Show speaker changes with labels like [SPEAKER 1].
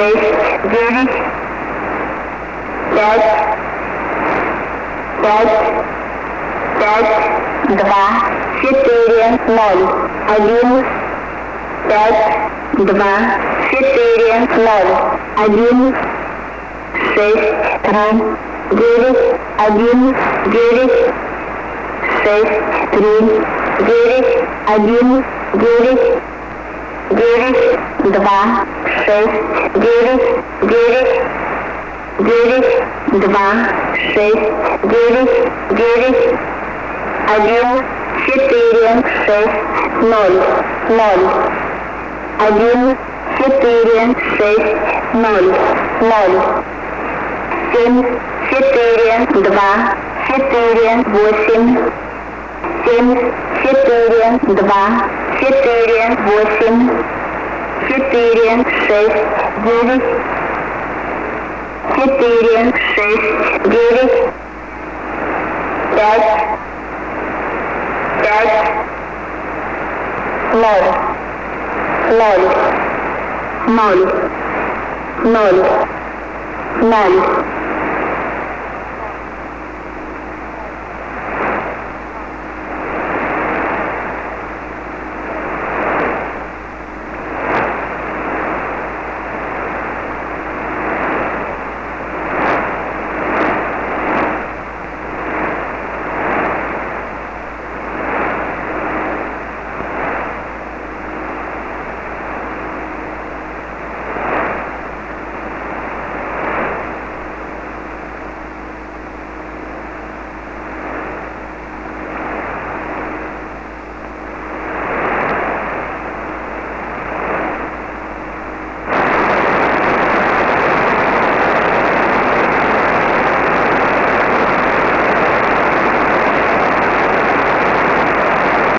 [SPEAKER 1] छः जीवित पाँच पाँच पाँच два четыре ноль один пять два четыре ноль один шесть три девять один девять шесть три девять один девять девять два шесть девять девять девять два шесть девять девять один четыре шесть ноль ноль один четыре шесть ноль ноль семь четыре два четыре восемь семь четыре, два, четыре, восемь, четыре, шесть, девять, четыре, шесть, девять, пять, пять, ноль, ноль, ноль, ноль, ноль.